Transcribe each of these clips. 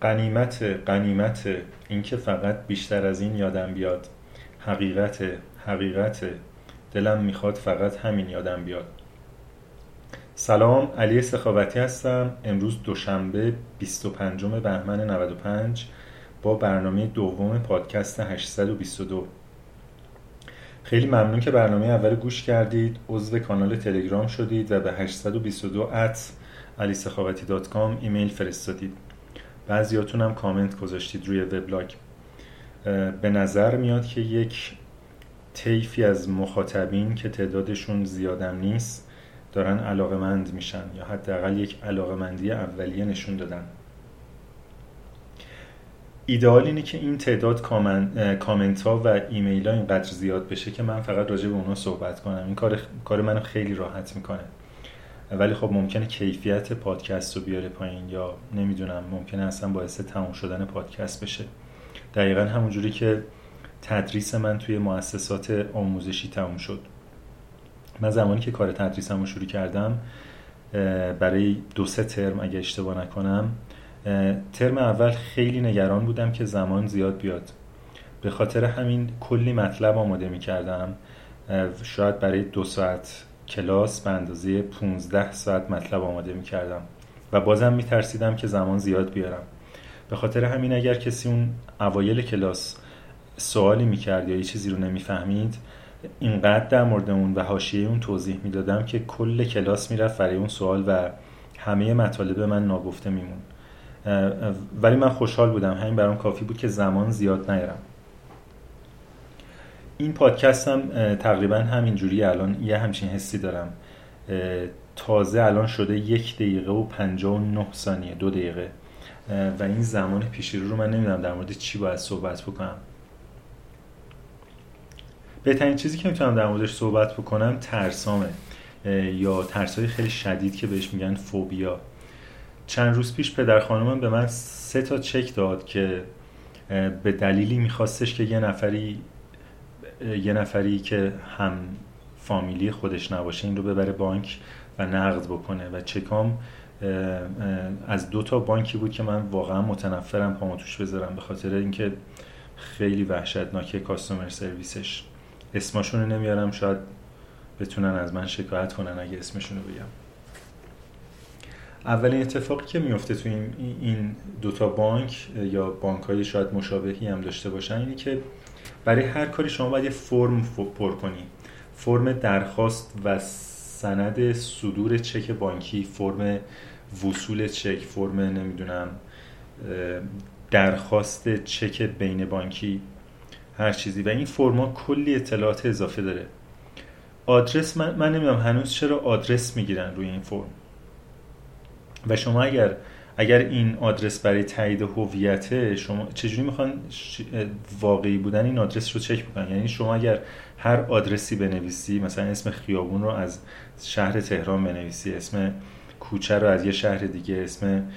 قنیمت قنیمت اینکه فقط بیشتر از این یادم بیاد. حقیقت حقیقت. دلم می‌خواد فقط همین یادم بیاد. سلام علی سخاوتی هستم. امروز دوشنبه 25 بهمن 95 با برنامه دوم پادکست 822 خیلی ممنون که برنامه اول گوش کردید. عضو کانال تلگرام شدید و به 822 ات علی ایمیل فرستادید. بعضیاتون هم کامنت گذاشتید روی وبلاگ. به نظر میاد که یک طیفی از مخاطبین که تعدادشون زیادم نیست دارن علاقه مند میشن یا حداقل یک علاقه مندی اولیه نشون دادن. ایدئال اینه که این تعداد کامنت ها و ایمیل ها اینقدر زیاد بشه که من فقط راجع به اونا صحبت کنم. این کار, کار منو خیلی راحت می‌کنه. ولی خب ممکنه کیفیت پادکست رو بیاره پایین یا نمی‌دونم ممکنه اصلا باعث تموم شدن پادکست بشه. دقیقا همونجوری که تدریس من توی مؤسسات آموزشی تموم شد. من زمانی که کار تدریسم رو شروع کردم برای دو سه ترم اگه اشتباه نکنم ترم اول خیلی نگران بودم که زمان زیاد بیاد. به خاطر همین کلی مطلب آماده می کردم شاید برای دو ساعت کلاس به اندازه 15 ساعت مطلب آماده می کردم و بازم می ترسیدم که زمان زیاد بیارم. به خاطر همین اگر کسی اون اوایل کلاس سوالی می کرد یا یه چیزی رو نمی‌فهمید اینقدر در مورد اون و حاشیه اون توضیح می‌دادم که کل کلاس می‌رفت برای اون سوال و همه مطالب من ناگفته میمون. ولی من خوشحال بودم. همین برام کافی بود که زمان زیاد نیارم. این پادکست هم تقریبا همینجوری الان یه همچین حسی دارم. تازه الان شده یک دقیقه و پنجاه و نه ثانیه دو دقیقه. و این زمان پیشی رو من نمی‌دونم در مورد چی باید صحبت بکنم. بهترین چیزی که می‌تونم در موردش صحبت بکنم ترسامه. یا ترسای خیلی شدید که بهش میگن فوبیا. چند روز پیش پدر خانومم به من سه تا چک داد که به دلیلی میخواستش که یه نفری یه نفری که هم فامیلی خودش نباشه این رو ببره بانک و نقد بکنه. و چکام از دو تا بانکی بود که من واقعا متنفرم پامو توش بذارم به خاطر اینکه خیلی وحشتناکه کاستومر سرویسش اسمشون رو نمیارم شاید بتونن از من شکایت کنن اگه اسمشون رو بگم. اولین اتفاقی که میفته تو این, این دوتا بانک یا بانک های شاید مشابهی هم داشته باشن اینه که برای هر کاری شما باید یه فرم پر کنی. فرم درخواست و سند صدور چک بانکی فرم وصول چک فرم نمی‌دونم درخواست چک بین بانکی هر چیزی. و این فرما کلی اطلاعات اضافه داره. آدرس من, من نمی‌دونم هنوز چرا آدرس می‌گیرن روی این فرم. و شما اگر اگر این آدرس برای تایید هویت شما چجوری می‌خوان واقعی بودن این آدرس رو چک بکنن؟ یعنی شما اگر هر آدرسی بنویسی مثلا اسم خیابون رو از شهر تهران بنویسی اسم کوچه رو از یه شهر دیگه اسم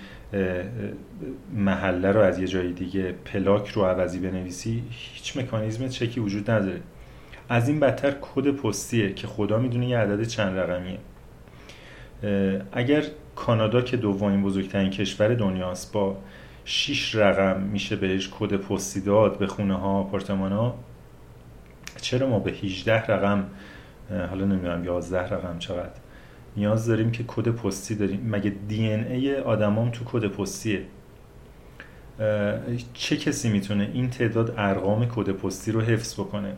محله رو از یه جای دیگه پلاک رو عوضی بنویسی هیچ مکانیزم چکی وجود نداره. از این بدتر کد پستیه که خدا می‌دونه یه عدد چند رقمیه. اگر کانادا که دومین بزرگترین کشور دنیاست با 6 رقم میشه بهش کد پستی داد به خونه ها آپارتمان ها چرا ما به 18 رقم حالا نمی‌دونم 11 رقم چقدر نیاز داریم که کد پستی داریم؟ مگه دی ان ای آدمام تو کد پستیه؟ چه کسی می‌تونه این تعداد ارقام کد پستی رو حفظ بکنه؟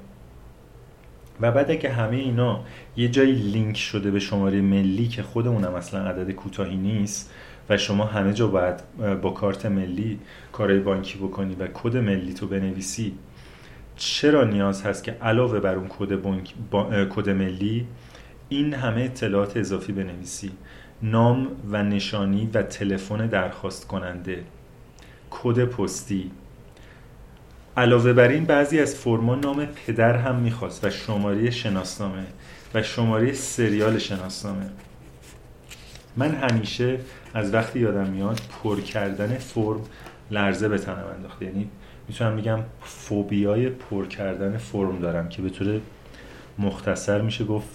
و بعد اگه همه اینا یه جایی لینک شده به شماره ملی که خود اونم اصلا عدد کوتاهی نیست و شما همه جا باید با کارت ملی کارهای بانکی بکنی و کد ملی تو بنویسی چرا نیاز هست که علاوه بر اون کد کد ملی این همه اطلاعات اضافی بنویسی؟ نام و نشانی و تلفن درخواست کننده کد پستی. علاوه بر این بعضی از فرما نام پدر هم می‌خواست و شماره شناسنامه و شماره سریال شناسنامه. من همیشه از وقتی یادم میاد پر کردن فرم لرزه به تنم انداخته یعنی می‌تونم میگم فوبیای پر کردن فرم دارم که به طور مختصر میشه گفت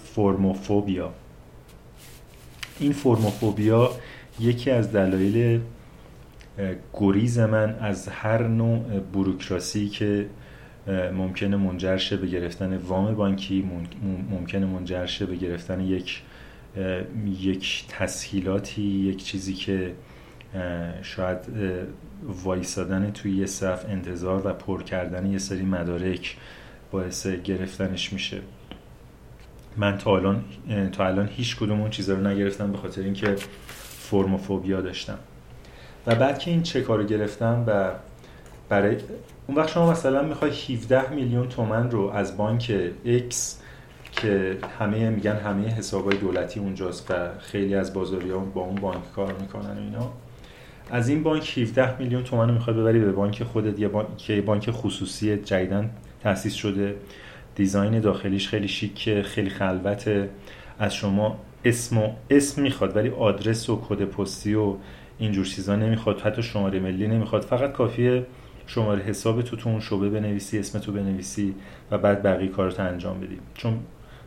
گریز من از هر نوع بروکراسی که ممکنه منجر شه به گرفتن وام بانکی ممکنه منجر شه به گرفتن یک یک تسهیلاتی یک چیزی که شاید وایسادن توی یه صف انتظار و پر کردن یه سری مدارک باعث گرفتنش میشه. من تا الان تا الان هیچ کدوم اون چیزا رو نگرفتم به خاطر اینکه فرموفوبیا داشتم. و بعد که این چک رو گرفتم و برای اون وقت شما مثلا می‌خوای 17 میلیون تومن رو از بانک X که همه میگن همه حسابای دولتی اونجاست و خیلی از بازاری ها با اون بانک کار می‌کنن و اینا از این بانک 17 میلیون تومن رو می‌خوای ببری به بانک خودت یه بانک که بانک خصوصی جدیدن تأسیس شده. دیزاین داخلیش خیلی شیک خیلی خلوته. از شما اسم و اسم می‌خواد ولی آدرس و کد پستی و اینجور چیزا نمی‌خواد حتی شماره ملی نمی‌خواد. فقط کافیه شماره حساب تو تو اون شعبه بنویسی اسم تو بنویسی و بعد بقیه کارت انجام بدی. چون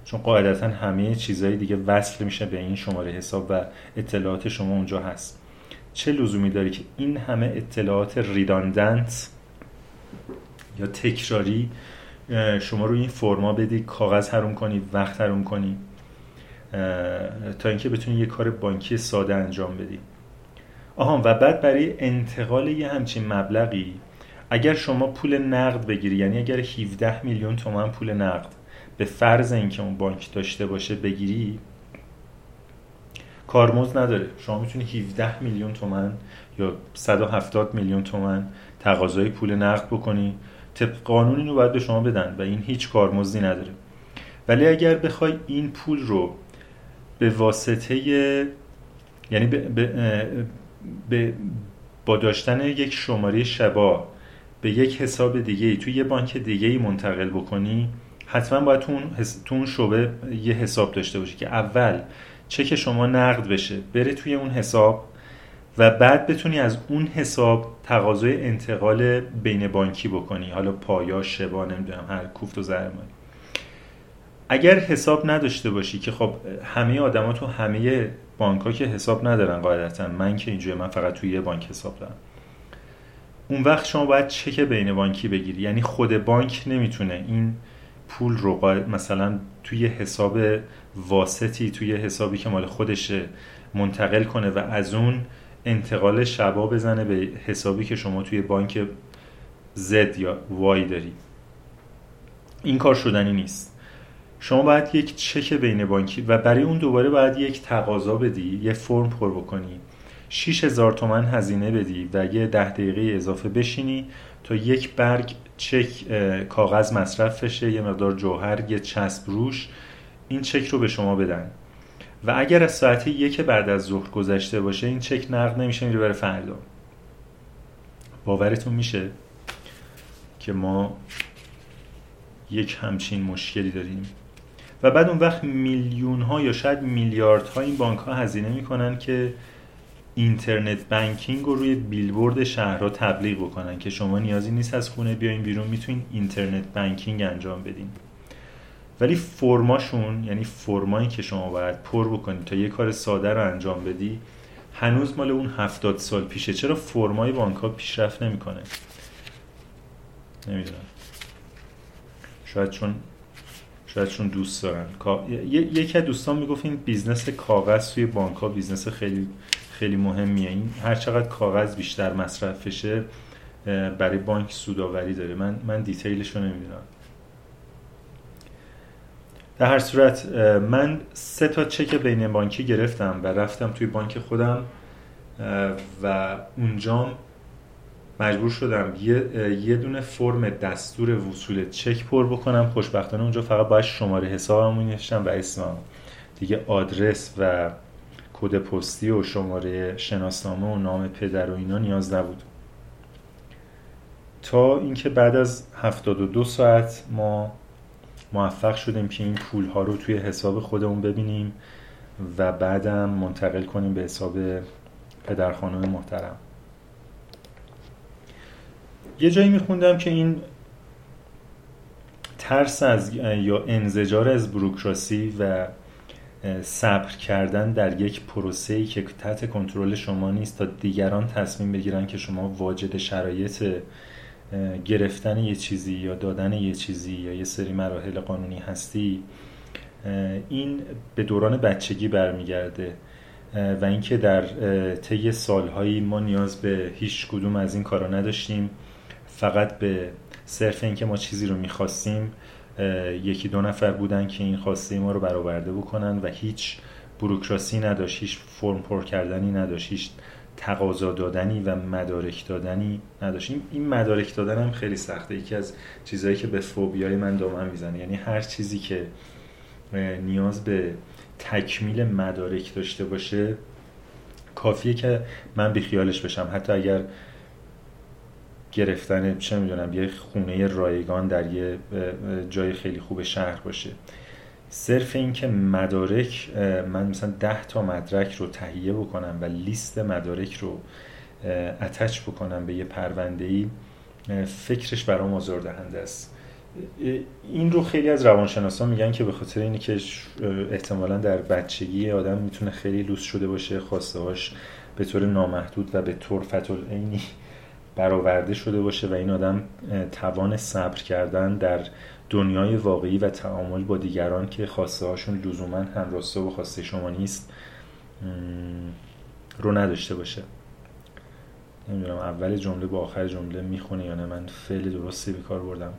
چون قاعدتا همه چیزهای دیگه وصل میشه به این شماره حساب و اطلاعات شما اونجا هست. چه لزومی داری که این همه اطلاعات ریداندنت یا تکراری شما رو این فرما بدی کاغذ حروم کنی وقت حروم کنی تا اینکه بتونی یه کار بانکی ساده انجام بدی. آها و بعد برای انتقال یه همچین مبلغی اگر شما پول نقد بگیری یعنی اگر 17 میلیون تومن پول نقد به فرض اینکه اون بانک داشته باشه بگیری کارمز نداره. شما می‌تونی 17 میلیون تومن یا 170 میلیون تومن تقاضای پول نقد بکنی. طبق قانون اینو باید به شما بدن و این هیچ کارمزدی نداره. ولی اگر بخوای این پول رو به واسطه یعنی به, با داشتن یک شماره شبا به یک حساب دیگه ای توی یه بانک دیگه ای منتقل بکنی حتما باید تو اون, تو اون شعبه یه حساب داشته باشی که اول چک شما نقد بشه بره توی اون حساب و بعد بتونی از اون حساب تقاضای انتقال بین بانکی بکنی. حالا پایا شبا نمی‌دونم هر کوفت و زرمانی اگر حساب نداشته باشی که خب همه آدما تو همه بانک ها که حساب ندارن قاعدتا. من که اینجوری من فقط توی یه بانک حساب دارم. اون وقت شما باید چک بین بانکی بگیری. یعنی خود بانک نمی‌تونه این پول رو مثلا توی حساب واسطی توی حسابی که مال خودشه منتقل کنه و از اون انتقال شبا بزنه به حسابی که شما توی بانک Z یا Y داری. این کار شدنی نیست. شما باید یک چک بین بانکی و برای اون دوباره باید یک تقاضا بدی یه فرم پر بکنی. 6000 تومن هزینه بدی و یه ده دقیقه اضافه بشینی تا یک برگ چک کاغذ مصرف بشه یه مقدار جوهر یه چسب روش. این چک رو به شما بدن. و اگر از ساعت یک بعد از ظهر گذشته باشه این چک نقد نمیشه میره برای فردا. باورتون میشه که ما یک همچین مشکلی داریم؟ و بعد اون وقت میلیون ها یا شاید میلیارد ها این بانک ها هزینه می‌کنن که اینترنت بانکینگ رو روی بیلبورد شهرها تبلیغ بکنن که شما نیازی نیست از خونه بیاین بیرون می‌تونین اینترنت بانکینگ انجام بدین. ولی فرماشون یعنی فرمایی که شما باید پر بکنید تا یه کار ساده رو انجام بدی هنوز مال اون هفتاد سال پیشه. چرا فرمای بانک ها پیشرفت نمی‌کنه؟ نمی‌دونم. شاید چون شاید چون دوست دارن. یکی از دوستان می‌گفت این business کاغذ توی بانک ها business خیلی خیلی مهمیه. این هر چقدر کاغذ بیشتر مصرف بشه برای بانک سوداوری داره. من من detail ش رو نمی‌دونم. در هر صورت من سه تا چک بین بانکی گرفتم و رفتم توی بانک خودم و اونجا مجبور شدم یه, یه دونه فرم دستور وصول چک پر بکنم. خوشبختانه اونجا فقط باید شماره حسابم نوشتم و اسمم دیگه آدرس و کد پستی و شماره شناسنامه و نام پدر و اینا نیاز نبود. تا اینکه بعد از 72 ساعت ما موفق شدیم که این پول ها رو توی حساب خودمون ببینیم و بعدم منتقل کنیم به حساب پدر خانم محترم. یه جایی میخوندم که این ترس از یا انزجار از بروکراسی و صبر کردن در یک پروسه‌ای که تحت کنترل شما نیست تا دیگران تصمیم بگیرن که شما واجد شرایط گرفتن یه چیزی یا دادن یه چیزی یا یه سری مراحل قانونی هستی این به دوران بچگی برمیگرده. و اینکه در طی سالهایی ما نیاز به هیچ کدوم از این کارا نداشتیم. فقط به صرف اینکه ما چیزی رو می‌خواستیم یکی دو نفر بودن که این خواسته ما رو برآورده بکنن و هیچ بروکراسی نداشت هیچ فرم پر کردنی نداشت هیچ تقاضا دادنی و مدارک دادنی نداشت. این مدارک دادن هم خیلی سخته. یکی از چیزهایی که به فوبیای من دامن می‌زنه. یعنی هر چیزی که نیاز به تکمیل مدارک داشته باشه کافیه که من بیخیالش بشم. حتی اگر گرفتن چه می‌دونم یه خونه رایگان در یه جای خیلی خوب شهر باشه. صرف اینکه مدارک من مثلا ده تا مدرک رو تهیه بکنم و لیست مدارک رو اتچ بکنم به یه پرونده ای فکرش برام آزاردهنده است. این رو خیلی از روانشناسان میگن که به خاطر اینی که احتمالا در بچگی آدم می‌تونه خیلی لوس شده باشه خواسته به طور نامحدود و به طور فتول اینی برآورده شده باشه و این آدم توان صبر کردن در دنیای واقعی و تعامل با دیگران که خواسته هاشون لزوما همراسته و خواسته شما نیست رو نداشته باشه. نمی‌دونم اول جمله با آخر جمله می‌خونه یا نه من فعل درستی به کار بردم.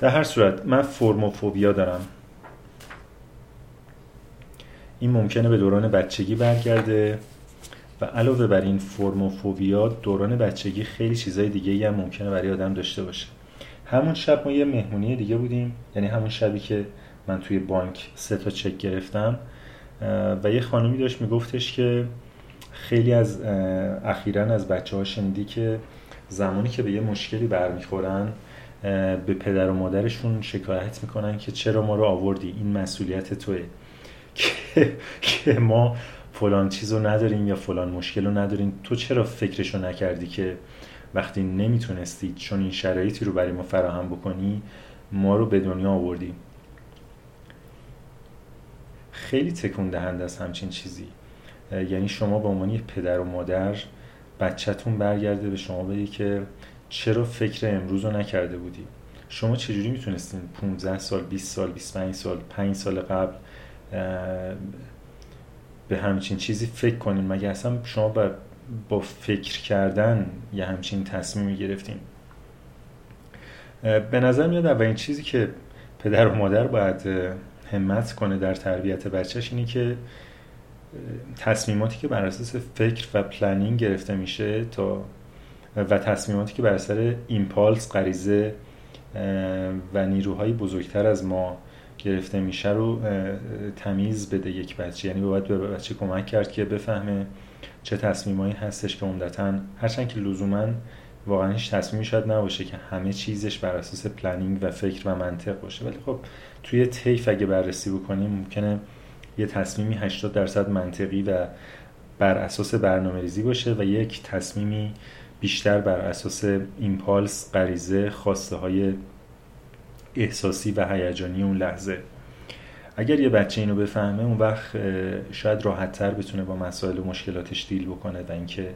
در هر صورت من فرموفوبیا دارم. این ممکنه به دوران بچگی برگرده. و علاوه بر این فرموفوبیا دوران بچگی خیلی چیزای دیگه هم ممکنه برای آدم داشته باشه. همون شب ما یه مهمونی دیگه بودیم یعنی همون شبی که من توی بانک سه تا چک گرفتم و یه خانومی داشت میگفتش که خیلی از اخیرا از بچه ها شنیدی که زمانی که به یه مشکلی برمیخورن به پدر و مادرشون شکایت می‌کنن که چرا ما رو آوردی؟ این مسئولیت توه. که ما فلان چیز رو نداریم یا فلان مشکل رو نداریم تو چرا فکرشو نکردی که وقتی نمی‌تونستی چون این شرایطی رو برای ما فراهم بکنی ما رو به دنیا آوردی؟ خیلی تکون دهنده است همچین چیزی. یعنی شما به عنوان پدر و مادر بچهتون برگرده به شما بگه که چرا فکر امروز رو نکرده بودی؟ شما چجوری می‌تونستین 15 سال 20 سال 25 سال 5 سال قبل به همچین چیزی فکر کنین. مگه اصلا شما با, با فکر کردن یه همچین تصمیمی گرفتین؟ به نظر میاد اولین چیزی که پدر و مادر باید همت کنه در تربیت بچهش اینه که تصمیماتی که بر اساس فکر و planning گرفته میشه تا و تصمیماتی که بر اثر impulse غریزه و نیروهای بزرگتر از ما گرفته میشه رو تمیز بده یک بچه. یعنی باید به بچه کمک کرد که بفهمه چه تصمیمایی هستش که عمدتا هرچند که لزوما واقعا هیچ تصمیمی شاید نباشه که همه چیزش بر اساس planning و فکر و منطق باشه. ولی خب توی طیف اگه بررسی بکنیم ممکنه یه تصمیمی 80 درصد منطقی و بر اساس برنامه ریزی باشه و یک تصمیمی بیشتر بر اساس impulse غریزه خواسته های احساسی و هیجانی اون لحظه. اگر یه بچه اینو بفهمه اون وقت شاید راحت تر بتونه با مسائل و مشکلاتش دیل بکنه و اینکه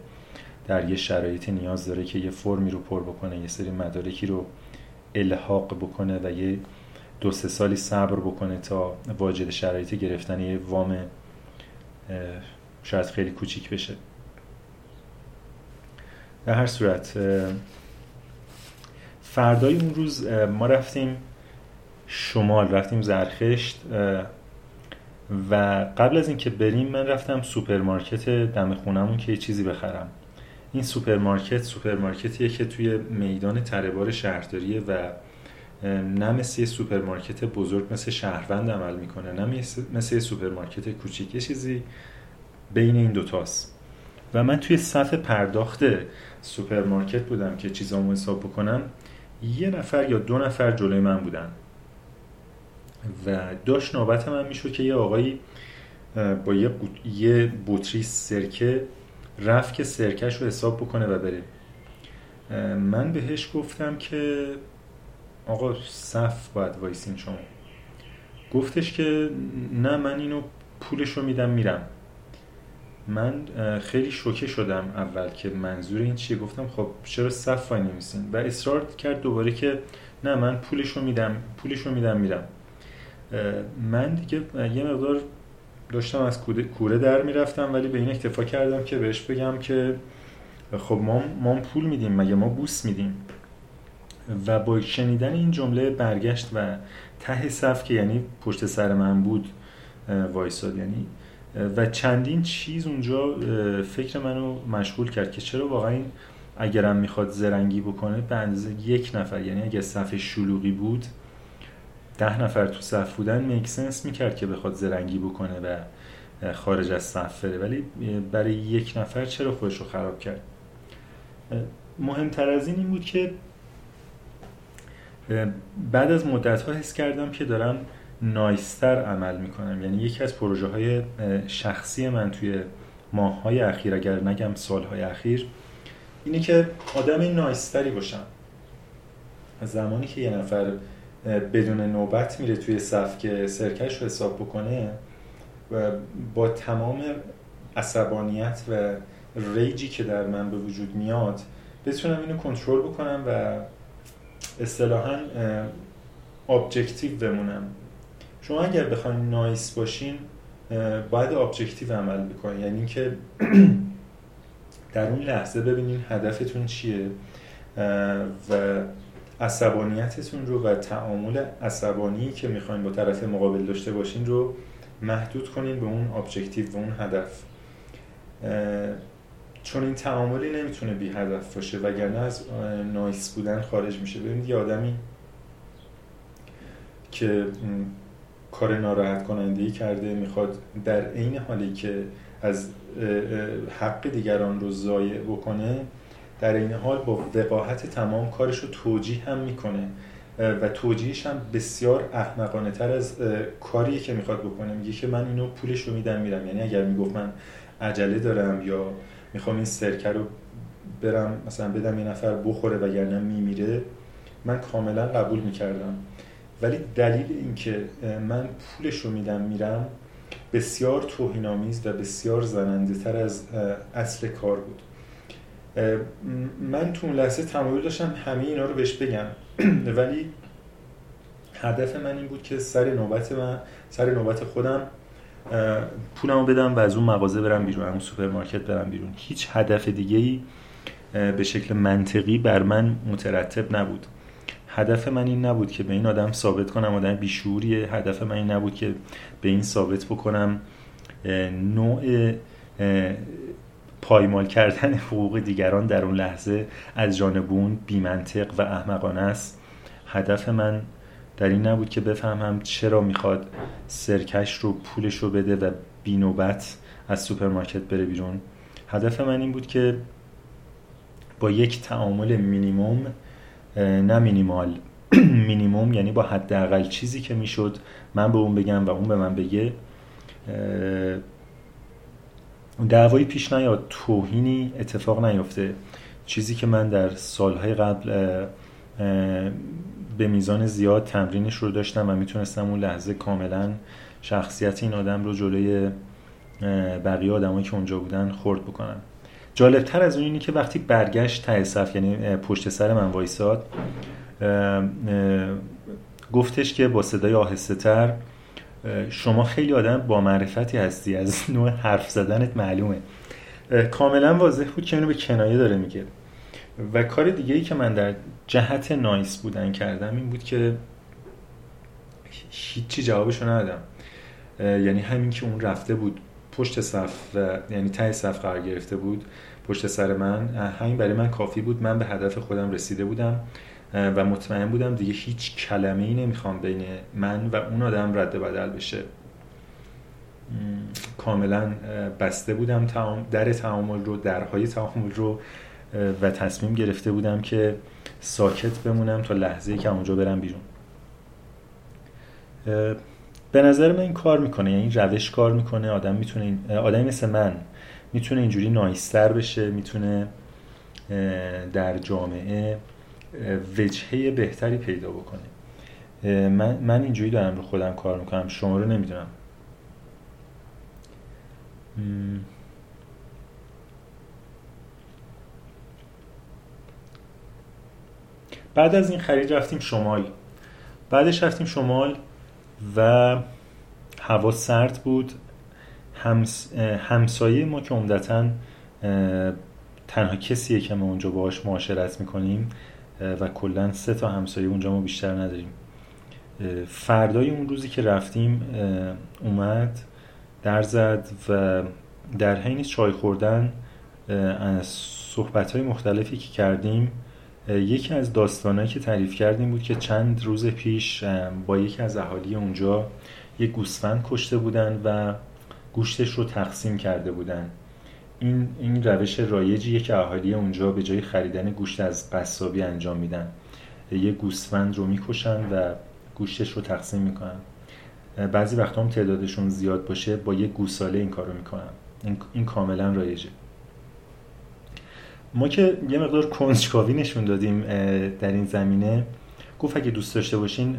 در یه شرایطی نیاز داره که یه فرمی رو پر بکنه یه سری مدارکی رو الحاق بکنه و یه دو سه سالی صبر بکنه تا واجد شرایط گرفتن یه وام شاید خیلی کوچیک بشه. در هر صورت فردای اون روز ما رفتیم شمال رفتیم زرخشت و قبل از اینکه بریم من رفتم سوپرمارکت دم خونمون که یه چیزی بخرم. این سوپرمارکت سوپرمارکتیه که توی میدان تره‌بار شهرداریه و نه مثل یه سوپرمارکت بزرگ مثل شهروند عمل می‌کنه. نه مثل یه سوپرمارکت کوچیک چیزی بین این دوتاست و من توی صف پرداخت سوپرمارکت بودم که چیزامو حساب بکنم. یه نفر یا دو نفر جلوی من بودن. و داشت نوبت من می‌شد که یه آقایی با یه, یه بطری سرکه رفت که سرکش رو حساب بکنه و بره. من بهش گفتم که آقا صف باید وایسین شما. گفتش که نه من اینو پولش رو میدم میرم. من خیلی شوکه شدم اول که منظور این چیه. گفتم خب چرا صف وای نمیسین و اصرار کرد دوباره که نه من پولش رو میدم پولش رو میدم میرم. من دیگه یه مقدار داشتم از کوره در می‌رفتم ولی به این اکتفا کردم که بهش بگم که خب ما, ما پول میدیم مگه ما بوس میدیم؟ و با شنیدن این جمله برگشت و ته صف که یعنی پشت سر من بود وایساد. یعنی و چندین چیز اونجا فکر منو مشغول کرد که چرا واقعا این اگرم می‌خواد زرنگی بکنه به اندازه یک نفر. یعنی اگه صف شلوغی بود ده نفر تو صف بودن میکسنس می‌کرد که بخواد زرنگی بکنه و خارج از صف بره. ولی برای یک نفر چرا خودش رو خراب کرد؟ مهمتر از این این بود که بعد از مدت ها حس کردم که دارم نایستر عمل می‌کنم. یعنی یکی از پروژه های شخصی من توی ماه های اخیر اگر نگم سال های اخیر اینه که آدم نایستری باشم. از زمانی که یه نفر بدون نوبت میره توی صف که سرکش رو حساب بکنه و با تمام عصبانیت و rage ی که در من به وجود میاد بتونم اینو کنترل بکنم و اصطلاحا objective بمونم. شما اگر بخواید nice باشین باید objective عمل بکنید یعنی که در اون لحظه ببینین هدفتون چیه و عصبانیتتون رو و تعامل عصبانی که می‌خواین با طرف مقابل داشته باشین رو محدود کنین به اون objective و اون هدف. چون این تعاملی نمی‌تونه بی هدف باشه وگرنه از nice بودن خارج میشه. ببینید یه آدمی که کار ناراحت کننده ای کرده می‌خواد در عین حالی که از حق دیگران رو ضایع بکنه در این حال با وقاحت تمام کارش رو توجیه هم می‌کنه. و توجیهش هم بسیار احمقانه تر از کاریه که می‌خواد بکنه. میگه که من اینو پولش رو میدم میرم. یعنی اگر می‌گفت من عجله دارم یا می‌خوام این سرکه رو برم مثلا بدم یه نفر بخوره وگرنه میمیره من کاملا قبول می‌کردم. ولی دلیل اینکه من پولش رو میدم میرم بسیار توهینآمیز و بسیار زننده تر از اصل کار بود. من تو اون لحظه تمایل داشتم همه اینا رو بهش بگم. ولی هدف من این بود که سر نوبت من سر نوبت خودم پولمو بدم و از اون مغازه برم بیرون اون سوپرمارکت برم بیرون. هیچ هدف دیگه ای به شکل منطقی بر من مترتب نبود. هدف من این نبود که به این آدم ثابت کنم آدم بیشعوریه هدف من این نبود که به این ثابت بکنم. نوع پایمال کردن حقوق دیگران در اون لحظه از جانب اون بیمنطق و احمقانه است. هدف من در این نبود که بفهمم چرا می‌خواد سرکش رو پولش رو بده و بینوبت از سوپرمارکت بره بیرون. هدف من این بود که با یک تعامل مینیموم نه مینیمال. مینیموم یعنی با حداقل چیزی که می‌شد من به اون بگم و اون به من بگه. دعوایی پیش نیاد توهینی اتفاق نیفته. چیزی که من در سالهای قبل به میزان زیاد تمرینش رو داشتم و می‌تونستم اون لحظه کاملا شخصیت این آدم رو جلوی بقیه آدمایی که اونجا بودن خورد بکنم. جالبتر از اون اینی که وقتی برگشت ته صف یعنی پشت سر من وایساد گفتش که با صدای آهسته تر شما خیلی آدم با معرفتی هستی از نوع حرف زدنت معلومه. کاملا واضح بود که اینو به کنایه داره میگه. و کار دیگه ای که من در جهت نایس بودن کردم این بود که هیچی جوابشو ندادم. یعنی همین که اون رفته بود. پشت صف یعنی ته صف قرار گرفته بود پشت سر من. همین برای من کافی بود. من به هدف خودم رسیده بودم و مطمئن بودم دیگه هیچ کلمه ای نمی‌خوام بین من و اون آدم رد بدل بشه. کاملا بسته بودم در تعامل رو درهای تعامل رو و تصمیم گرفته بودم که ساکت بمونم تا لحظه که اونجا برم بیرون. به نظر من این کار می‌کنه یعنی روش کار می‌کنه. آدم می‌تونه این... آدمی مثل من می‌تونه اینجوری نایستر بشه می‌تونه در جامعه وجهه بهتری پیدا بکنه. من, من اینجوری دارم رو خودم کار می‌کنم. شما رو نمی‌دونم. بعد از این خرید رفتیم شمال. بعدش رفتیم شمال. و هوا سرد بود. همس... همسایه ما که عمدتا تنها کسیه که ما اونجا باهاش معاشرت می‌کنیم و کلا سه تا همسایه اونجا ما بیشتر نداریم. فردای اون روزی که رفتیم اومد در زد و در حین چای خوردن از صحبت های مختلفی که کردیم یکی از داستانهایی که تعریف کردیم بود که چند روز پیش با یکی از اهالی اونجا یک گوسفند کشته بودن و گوشتش رو تقسیم کرده بودن. این, این روش رایجیه که اهالی اونجا به جای خریدن گوشت از قصابی انجام میدن. یه گوسفند رو می‌کشن و گوشتش رو تقسیم می‌کنن. بعضی وقتا هم تعدادشون زیاد باشه با یه گوساله این کار رو می‌کنن. این, این کاملا رایجه. ما که یه مقدار کنجکاوی نشون دادیم در این زمینه. گفت اگه دوست داشته باشین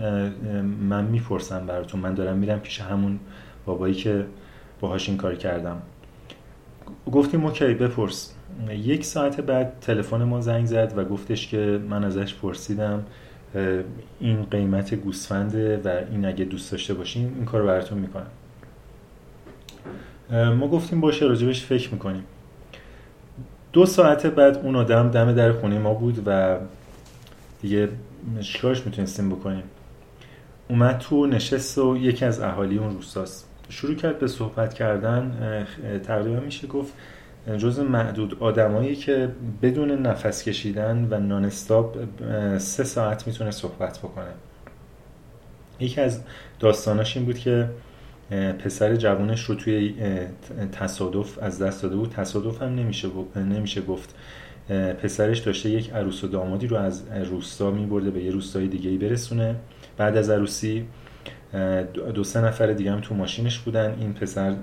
من می‌پرسم براتون. من دارم میرم پیش همون بابایی که باهاش این کار کردم. گفتیم اوکی بپرس. یک ساعت بعد تلفن ما زنگ زد و گفتش که من ازش پرسیدم این قیمت گوسفنده و این اگه دوست داشته باشین این کار براتون می‌کنم. ما گفتیم باشه راجبش فکر می‌کنیم. دو ساعت بعد اون آدم دم در خونه ما بود و دیگه چیکارش می‌تونستیم بکنیم؟ اومد تو نشست و یکی از اهالی اون روستاست. شروع کرد به صحبت کردن تقریبا میشه گفت جز معدود آدمایی که بدون نفس کشیدن و نانستاپ سه ساعت می‌تونه صحبت بکنه. یکی از داستاناش این بود که پسر جوانش رو توی تصادف از دست داده بود. تصادف هم نمیشه, نمیشه گفت. پسرش داشته یک عروس و دامادی رو از روستا میبرده به یه روستای دیگه ای برسونه. بعد از عروسی دو سه نفر دیگه هم تو ماشینش بودن. این پسر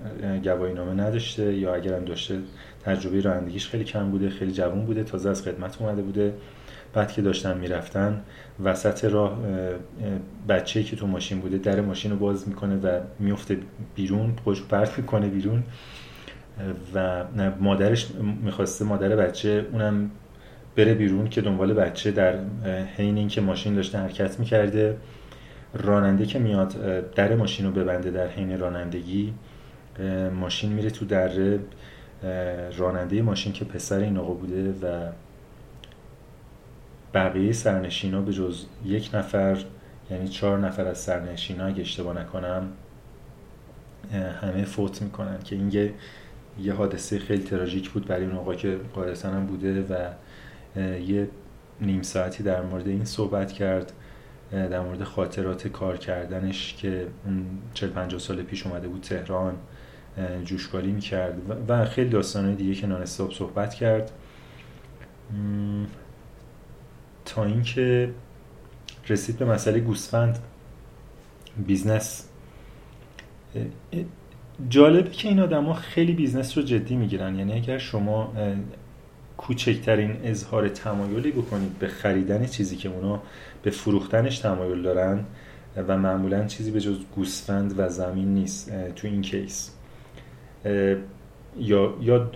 گواهی نامه نداشته یا اگر داشته تجربه رانندگیش خیلی کم بوده خیلی جوان بوده تازه از خدمت اومده بوده. بعد که داشتن می‌رفتن وسط راه بچه که تو ماشین بوده در ماشین رو باز می‌کنه و میفته بیرون خوش پرت می‌کنه بیرون. و مادرش می‌خواسته مادر بچه اونم بره بیرون که دنبال بچه در حین اینکه ماشین داشته حرکت می‌کرده. راننده که میاد در ماشین رو ببنده در حین رانندگی ماشین میره تو دره راننده ماشین که پسر این آقا بوده و بقیه سرنشینا به جز یک نفر یعنی چهار نفر از سرنشینا اگه اشتباه نکنم همه فوت می‌کنن که این یه, یه حادثه خیلی تراژیک بود برای اون آقا که قاعدتا هم بوده و یه نیم ساعتی در مورد این صحبت کرد در مورد خاطرات کار کردنش که اون 40 50 سال پیش اومده بود تهران جوشکاری می‌کرد و خیلی داستانهای دیگه که نان صحبت کرد. تا اینکه رسید به مسئله گوسفند. business. جالبه که این آدما خیلی business رو جدی می‌گیرن. یعنی اگر شما کوچکترین اظهار تمایلی بکنید به خریدن چیزی که اونا به فروختنش تمایل دارن و معمولا چیزی به جز گوسفند و زمین نیست تو این case. یا یا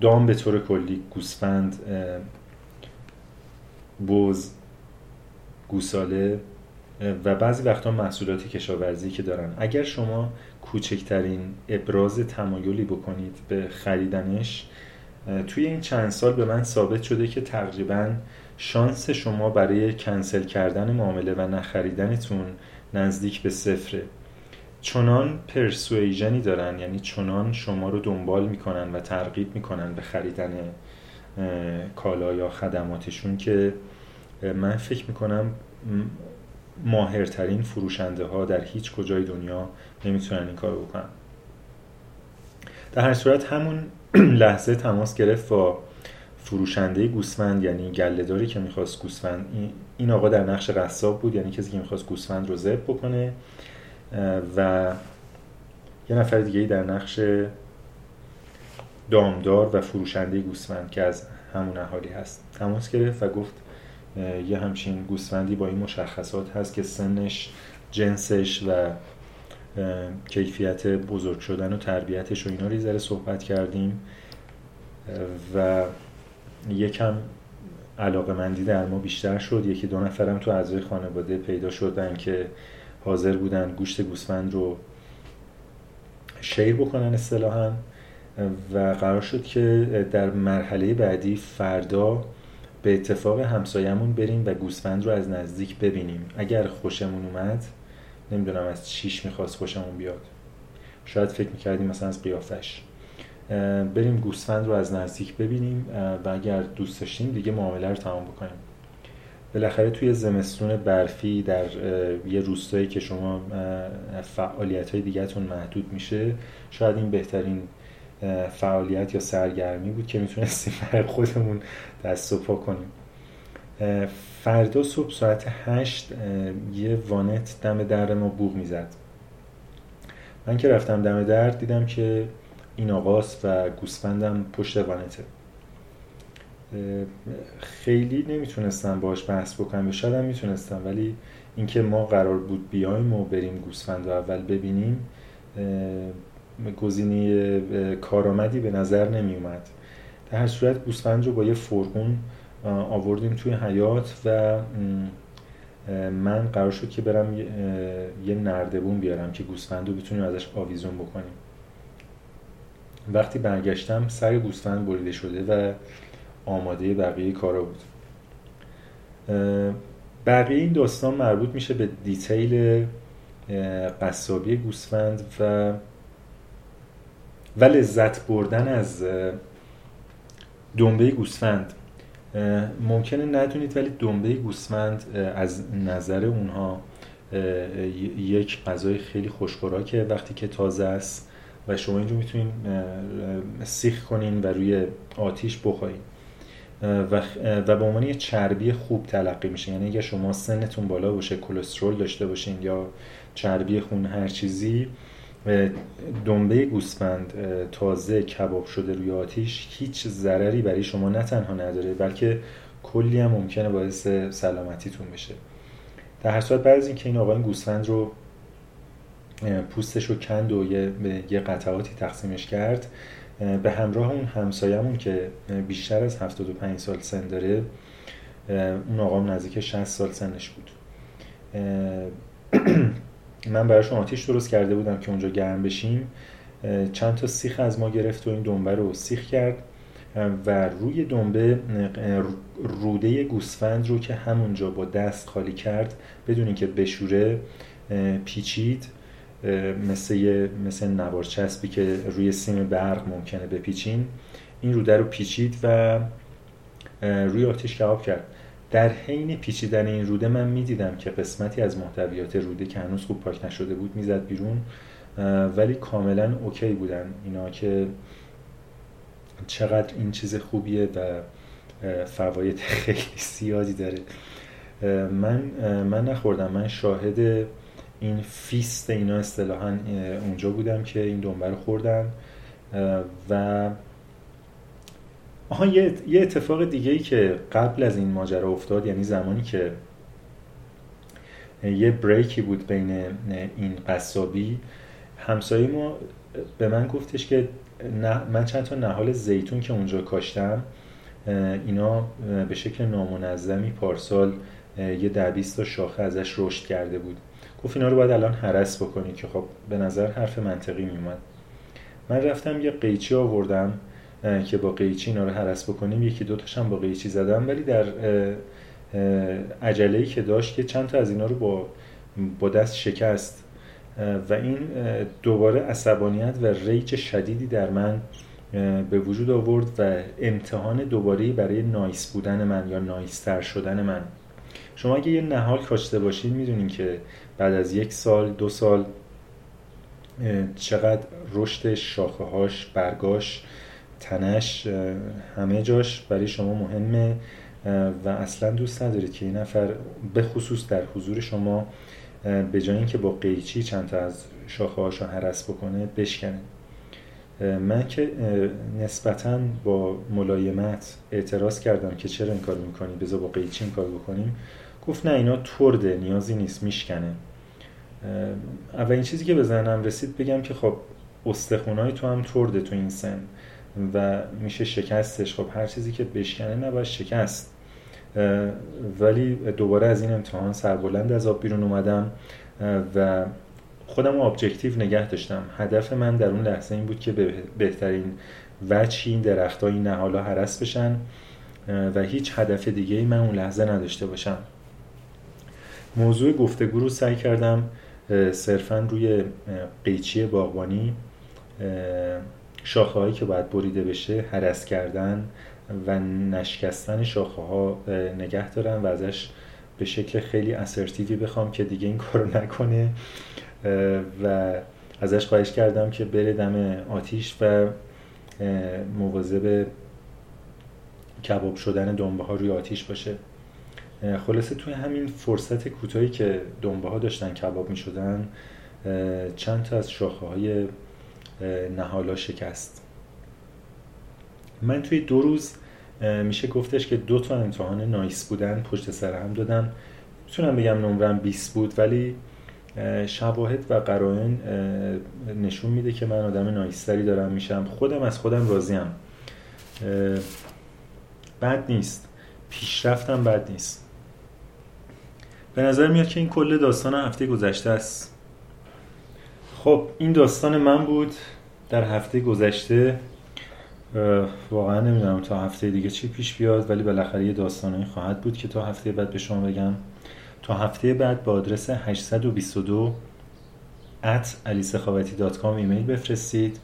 دام به طور کلی گوسفند بوز گوساله و بعضی وقتا محصولات کشاورزی که دارن. اگر شما کوچکترین ابراز تمایلی بکنید به خریدنش توی این چند سال به من ثابت شده که تقریبا شانس شما برای کنسل کردن معامله و نخریدنتون نزدیک به صفره. چنان پرسویژنی دارن یعنی چنان شما رو دنبال می‌کنن و ترغیب می‌کنن به خریدن کالا یا خدماتشون که من فکر می‌کنم ماهرترین فروشنده ها در هیچ کجای دنیا نمی‌تونن این کارو بکنن. در هر صورت همون لحظه تماس گرفت با فروشنده گوسفند یعنی گلهداری که می‌خواست گوسفند این آقا در نقش قصاب بود یعنی کسی که می‌خواست گوسفند رو ذبح بکنه و یه نفر دیگه در نقش دامدار و فروشنده گوسفند که از همون اهالی هست تماس گرفت و گفت یه همچین گوسفندی با این مشخصات هست که سنش جنسش و کیفیت بزرگ شدن و تربیتش و اینا رو ذره صحبت کردیم. و یکم علاقه مندی در ما بیشتر شد. یکی دو نفرم تو اعضای خانواده پیدا شدن که حاضر بودن گوشت گوسفند رو شیر بکنن اصطلاحا. و قرار شد که در مرحله بعدی فردا به اتفاق همسایمون بریم و گوسفند رو از نزدیک ببینیم. اگر خوشمون اومد نمی‌دونم از چیش می‌خواست خوشمون بیاد. شاید فکر می‌کردیم مثلا از قیافش بریم گوسفند رو از نزدیک ببینیم و اگر دوست داشتیم دیگه معامله رو تمام بکنیم. بالاخره توی زمستون برفی در یه روستایی که شما فعالیت های دیگهتون محدود میشه شاید این بهترین فعالیت یا سرگرمی بود که می‌تونستیم برای خودمون دست و پا کنیم. فردا صبح ساعت هشت یه وانت دم در ما بوغ می‌زد. من که رفتم دم در دیدم که این آقاست و گوسفندم پشت وانته. خیلی نمی‌تونستم باش بحث بکنم شاید هم می‌تونستم ولی اینکه ما قرار بود بیایم و بریم گوسفند رو اول ببینیم گزینه کارآمدی به نظر نمی اومد در هر صورت گوسفند رو با یه فرقون آوردیم توی حیات و من قرار شد که برم یه نردبون بیارم که گوسفند رو بتونیم ازش آویزون بکنیم. وقتی برگشتم سر گوسفند بریده شده و آماده بقیه کارا بود. بقیه این داستان مربوط میشه به دیتیل قصابی گوسفند و و لذت بردن از دنبه گوسفند. ممکنه ندونید ولی دنبه گوسفند از نظر اونها یک غذای خیلی خوشخوراکه. وقتی که تازه است و شما این رو می‌تونین سیخ کنین و روی آتیش بخورین. و, و به عنوان یه چربی خوب تلقی میشه. یعنی اگر شما سنتون بالا باشه کلسترول داشته باشین یا چربی خون هر چیزی دنبه گوسفند تازه کباب شده روی آتیش هیچ ضرری برای شما نه تنها نداره بلکه کلی هم ممکنه باعث سلامتیتون بشه. در هر صورت بعد از اینکه این آقای گوسفند رو پوستش رو کند و یه, یه قطعاتی تقسیمش کرد به همراه اون همسایمون که بیشتر از 75 سال سن داره اون آقا نزدیک 60 سال سنش بود. من براشون آتیش درست کرده بودم که اونجا گرم بشیم چند تا سیخ از ما گرفت و این دنبه رو سیخ کرد. و روی دنبه روده گوسفند رو که همونجا با دست خالی کرد بدون که بشوره پیچید. مثل مثل نوار چسبی که روی سیم برق ممکنه بپیچین. این روده رو پیچید و روی آتیش کباب کرد. در حین پیچیدن این روده من می‌دیدم که قسمتی از محتویات روده که هنوز خوب پاک نشده بود می‌زد بیرون ولی کاملا اوکی بودن اینا که چقدر این چیز خوبیه و فواید خیلی زیادی داره. من من نخوردم. من شاهد این فیست اینا اصطلاحا اونجا بودم که این دنبه رو خوردن و آها یه, اتفاق دیگه ای که قبل از این ماجرا افتاد یعنی زمانی که یه بریکی بود بین این قصابی همسایه ما به من گفتش که من چند تا نهال زیتون که اونجا کاشتم اینا به شکل نامنظمی پارسال یه ده تا شاخه ازش رشد کرده بود. گفت اینا رو باید الان حرس بکنی که خب به نظر حرف منطقی میومد من رفتم یه قیچی آوردم. که با قیچی اینا رو حرس بکنیم یکی دو هم با قیچی زدم. ولی در عجله که داشت که چند تا از اینا رو با با دست شکست. و این دوباره عصبانیت و ریج شدیدی در من به وجود آورد و امتحان دوباره برای نایس بودن من یا نایستر شدن من. شما اگه یه نهال کاشته باشید می‌دونین که بعد از یک سال دو سال چقدر رشد شاخه هاش برگاش تنش همه جاش برای شما مهمه و اصلا دوست ندارید که این نفر به خصوص در حضور شما به جای اینکه با قیچی چند تا از شاخه هاشو حرس بکنه بشکنه. من که نسبتا با ملایمت اعتراض کردم که چرا این کار می‌کنی بذار با قیچی این کار بکنیم. گفت نه اینا ترده نیازی نیست میشکنه. اولین چیزی که به ذهنم رسید بگم که خب استخونای تو هم ترده تو این سن. و میشه شکستش. خب هر چیزی که بشکنه نباید شکست. ولی دوباره از این امتحان سربلند از آب بیرون اومدم و خودم رو ابجکتیو نگه داشتم. هدف من در اون لحظه این بود که به بهترین وجه این درخت ها این نهالا حرس بشن و هیچ هدف دیگه ای من اون لحظه نداشته باشم. موضوع گفتگو رو سعی کردم صرفا روی قیچی باغبانی شاخه هایی که باید بریده بشه حرس کردن و نشکستن شاخه ها نگه دارم و ازش به شکل خیلی اسرتیوی بخوام که دیگه این کارو نکنه. و ازش خواهش کردم که بره دم آتیش و مواظب کباب شدن دنبه ها روی آتیش باشه. خلاصه توی همین فرصت کوتاهی که دنبه ها داشتن کباب می شدن چند تا از شاخه های نهالا شکست. من توی دو روز میشه گفتش که دو تا امتحان نایس بودن پشت سر هم دادم می‌تونم بگم نمرم 20 بود ولی شواهد و قرائن نشون میده که من آدم نایستری دارم میشم. خودم از خودم راضیم. بد نیست. پیشرفتم بد نیست. به نظر میاد که این کل داستان هفته گذشته است. خب این داستان من بود در هفته گذشته. واقعا نمی‌دونم تا هفته دیگه چی پیش بیاد ولی بالاخره یه داستانی خواهد بود که تا هفته بعد به شما بگم. تا هفته بعد با آدرس 822 at ایمیل بفرستید.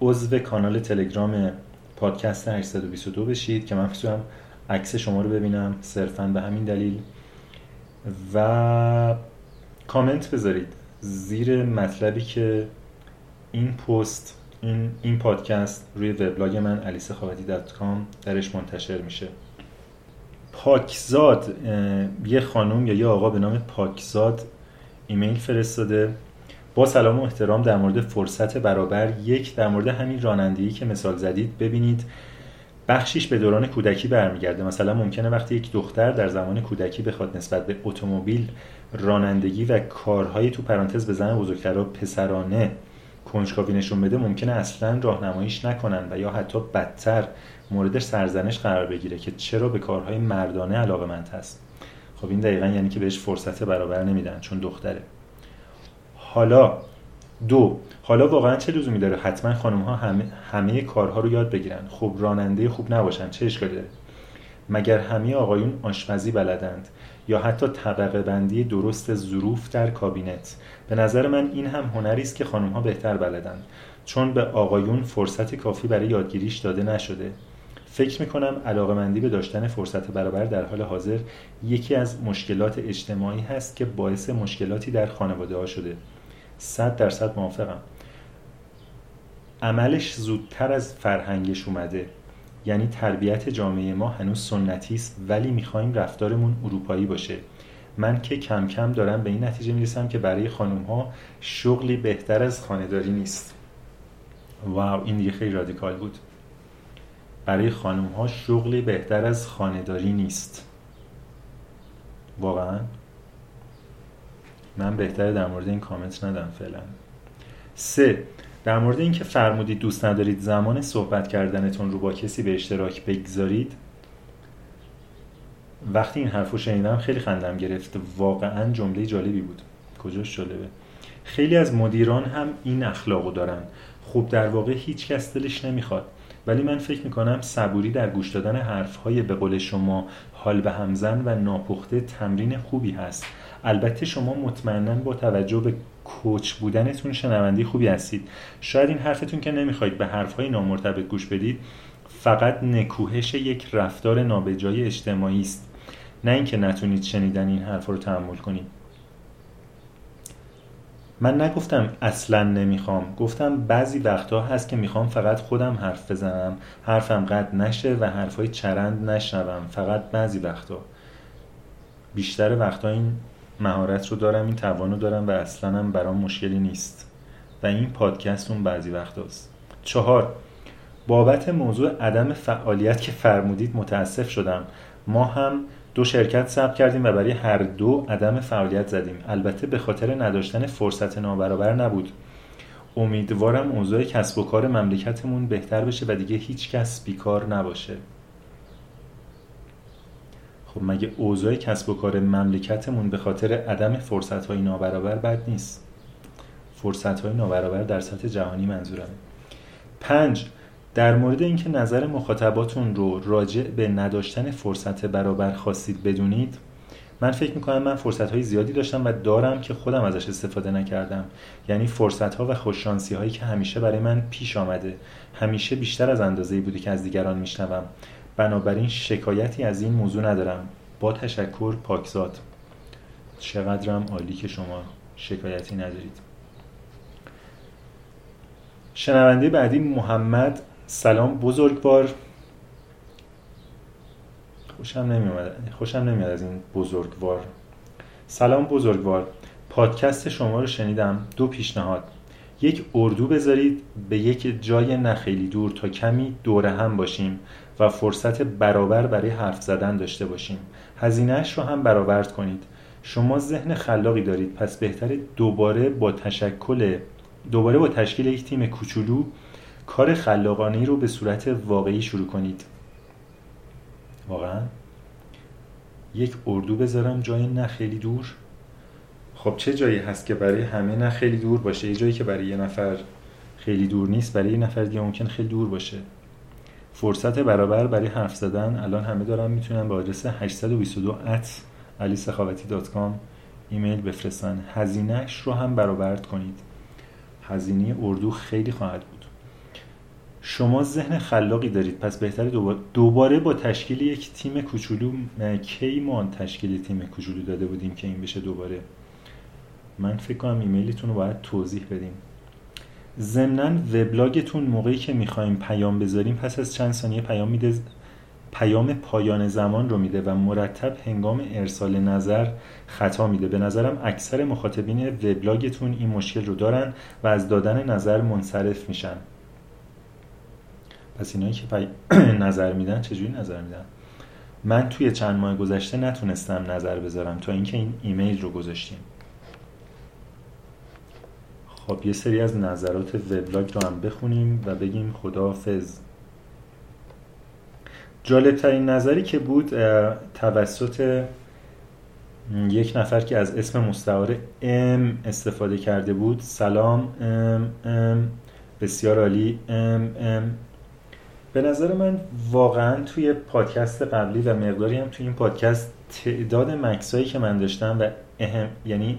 عضو کانال تلگرام پادکست 822 بشید که من می‌تونم عکس شما رو ببینم صرفا به همین دلیل. و کامنت بذارید. زیر مطلبی که این پست این, این پادکست روی وبلاگ من alisekhavati.com درش منتشر میشه. پاکزاد یه خانم یا یه آقا به نام پاکزاد ایمیل فرستاده. با سلام و احترام در مورد فرصت برابر یک در مورد همین رانندگی که مثال زدید ببینید بخشیش به دوران کودکی برمیگرده. مثلا ممکنه وقتی یک دختر در زمان کودکی بخواد نسبت به اتومبیل رانندگی و کارهایی تو پرانتز به زن بزرگترا پسرانه کنجکاوی نشون بده ممکنه اصلا راهنماییش نکنن و یا حتی بدتر موردش سرزنش قرار بگیره که چرا به کارهای مردانه علاقه مند هست. خب این دقیقا یعنی که بهش فرصت برابر نمیدن چون دختره. حالا دو حالا واقعا چه لزومی داره؟ حتما خانم ها همه, همه کارها رو یاد بگیرن. خب راننده خوب نباشن چه اشکالی داره؟ مگر همه آقایون آشپزی بلدند؟ یا حتی طبقه بندی درست ظروف در کابینت. به نظر من این هم هنری است که خانم ها بهتر بلدند. چون به آقایون فرصت کافی برای یادگیریش داده نشده. فکر می‌کنم علاقه مندی به داشتن فرصت برابر در حال حاضر یکی از مشکلات اجتماعی هست که باعث مشکلاتی در خانواده ها شده. صد درصد موافقم. عملش زودتر از فرهنگش اومده. یعنی تربیت جامعه ما هنوز سنتی است ولی می‌خوایم رفتارمون اروپایی باشه. من که کم کم دارم به این نتیجه می‌رسم که برای خانم ها شغلی بهتر از خانهداری نیست. واو این دیگه خیلی رادیکال بود. برای خانم ها شغلی بهتر از خانهداری نیست. واقعا؟ من بهتره در مورد این کامنت ندم فعلا. سه در مورد اینکه فرمودید دوست ندارید زمان صحبت کردنتون رو با کسی به اشتراک بگذارید وقتی این حرفو شنیدم خیلی خندم گرفت. واقعا جمله جالبی بود. کجاش جالبه؟ خیلی از مدیران هم این اخلاقو دارن. خوب در واقع هیچ کس دلش نمی‌خواد. ولی من فکر می‌کنم صبوری در گوش دادن حرفهای به قول شما حال به همزن و ناپخته تمرین خوبی هست. البته شما مطمئنا با توجه به کوچ بودنتون شنوندی خوبی هستید. شاید این حرفتون که نمی‌خواید به حرفهای نامرتبط گوش بدید فقط نکوهش یک رفتار نابجای اجتماعی است. نه اینکه نتونید شنیدن این حرف رو تحمل کنید. من نگفتم اصلا نمی‌خوام. گفتم بعضی وقتها هست که می‌خوام فقط خودم حرف بزنم حرفم قد نشه و حرفای چرند نشنوم. فقط بعضی وقتها بیشتر وقتها این مهارت رو دارم این توان رو دارم و اصلا هم برام مشکلی نیست. و این پادکست اون بعضی وقت هست چهار بابت موضوع عدم فعالیت که فرمودید متاسف شدم. ما هم دو شرکت ثبت کردیم و برای هر دو عدم فعالیت زدیم. البته به خاطر نداشتن فرصت نابرابر نبود. امیدوارم اوضاع کسب و کار مملکتمون بهتر بشه و دیگه هیچ کس بیکار نباشه. خب مگه اوضاع کسب و کار مملکتمون به خاطر عدم فرصت های نابرابر بد نیست؟ فرصت های نابرابر در سطح جهانی منظورم پنج در مورد اینکه نظر مخاطباتون رو راجع به نداشتن فرصت برابر خواستید بدونید من فکر می‌کنم من فرصت های زیادی داشتم و دارم که خودم ازش استفاده نکردم. یعنی فرصت ها و خوششانسی هایی که همیشه برای من پیش آمده همیشه بیشتر از اندازه بوده که از دیگران میشنوم. بنابراین شکایتی از این موضوع ندارم. با تشکر پاکزاد. چقدرم عالی که شما شکایتی ندارید. شنونده بعدی محمد. سلام بزرگوار. خوشم نمیاد خوشم نمیاد از این بزرگوار. سلام بزرگوار. پادکست شما رو شنیدم. دو پیشنهاد. یک اردو بذارید به یک جای نخیلی دور تا کمی دوره هم باشیم. و فرصت برابر برای حرف زدن داشته باشیم. هزینهش رو هم برآورد کنید. شما ذهن خلاقی دارید. پس بهتر دوباره با تشکل دوباره با تشکیل یک تیم کوچولو کار خلاقانه رو به صورت واقعی شروع کنید. واقعا؟ یک اردو بذارم جای نه خیلی دور. خب چه جایی هست که برای همه نه خیلی دور باشه؟ یه جایی که برای یه نفر خیلی دور نیست برای یه نفر دیگه ممکن خیلی دور باشه. فرصت برابر برای حرف زدن. الان همه دارن می‌تونن به آدرس 822 at alisakhawati.com ایمیل بفرستن. هزینهش رو هم برآورد کنید. هزینه اردو خیلی خواهد بود. شما ذهن خلاقی دارید. پس بهتره دوباره با تشکیل یک تیم کوچولو کی ما تشکیل تیم کوچولو داده بودیم که این بشه دوباره. من فکر کنم ایمیلتون رو باید توضیح بدیم. ضمنا وبلاگتون موقعی که می‌خوایم پیام بذاریم پس از چند ثانیه پیام میده پیام پایان زمان رو میده و مرتب هنگام ارسال نظر خطا میده. به نظرم اکثر مخاطبین وبلاگتون این مشکل رو دارن و از دادن نظر منصرف میشن. پس اینایی که پی... نظر میدن چجوری نظر میدن؟ من توی چند ماه گذشته نتونستم نظر بذارم تا اینکه این ایمیل رو گذاشتیم. خب یه سری از نظرات وبلاگ رو هم بخونیم و بگیم خداحافظ. جالب ترین نظری که بود توسط یک نفر که از اسم مستعار ام استفاده کرده بود. سلام ام ام بسیار عالی ام ام. به نظر من واقعا توی پادکست قبلی و مقداری هم توی این پادکست تعداد مکثایی که من داشتم و اهم یعنی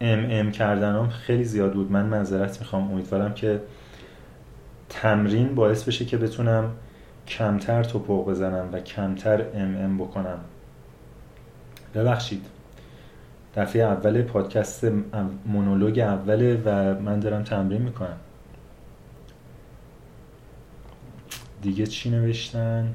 ام ام کردنم خیلی زیاد بود. من معذرت می‌خوام. امیدوارم که تمرین باعث بشه که بتونم کمتر تپق بزنم و کمتر ام ام بکنم. ببخشید. دفعه اول پادکست مونولوگ اوله و من دارم تمرین می‌کنم. دیگه چی نوشتن؟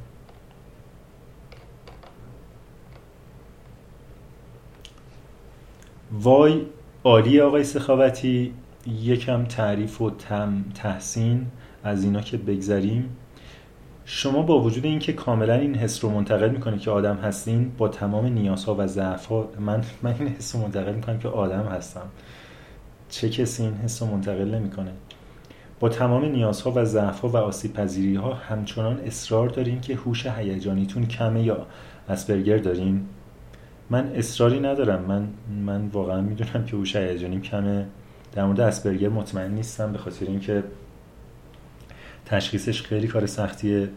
وای عالی آقای سخاوتی. یکم تعریف و تم تحسین از اینا که بگذریم. شما با وجود اینکه کاملا این حس رو منتقل می‌کنه که آدم هستین با تمام نیازها و ضعفها من من این حس رو منتقل می‌کنم که آدم هستم. چه کسی این حس رو منتقل نمی‌کنه؟ با تمام نیازها و ضعفها و آسیب پذیری ها همچنان اصرار دارین که هوش هیجانیتون کمه یا اسپرگر دارین؟ من اصراری ندارم. من من واقعا می‌دونم که هوش هیجانیم کمه. در مورد اسپرگر مطمئن نیستم به خاطر اینکه تشخیصش خیلی کار سختیه.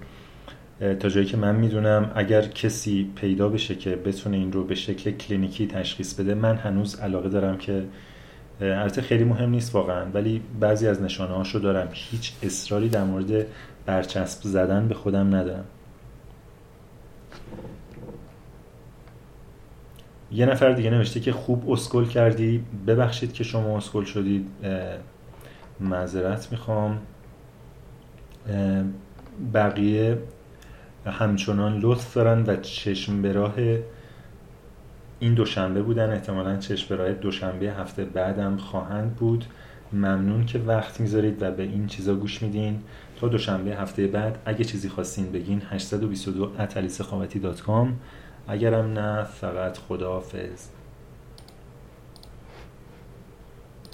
تا جایی که من می‌دونم اگر کسی پیدا بشه که بتونه این رو به شکل کلینیکی تشخیص بده من هنوز علاقه دارم که البته خیلی مهم نیست واقعا ولی بعضی از نشانه هاشو دارم. هیچ اصراری در مورد برچسب زدن به خودم ندارم. یه نفر دیگه نوشته که خوب اسکل کردی. ببخشید که شما اسکل شدید. معذرت می‌خوام. بقیه همچنان لطف دارن و چشم به راه این دوشنبه بودن. احتمالا چشم به راه دوشنبه هفته بعدم خواهند بود. ممنون که وقت می‌ذارید و به این چیزا گوش میدین. تا دوشنبه هفته بعد اگه چیزی خواستین بگین 822 اتلیسخامتی دات کام اگرم نه فقط خداحافظ.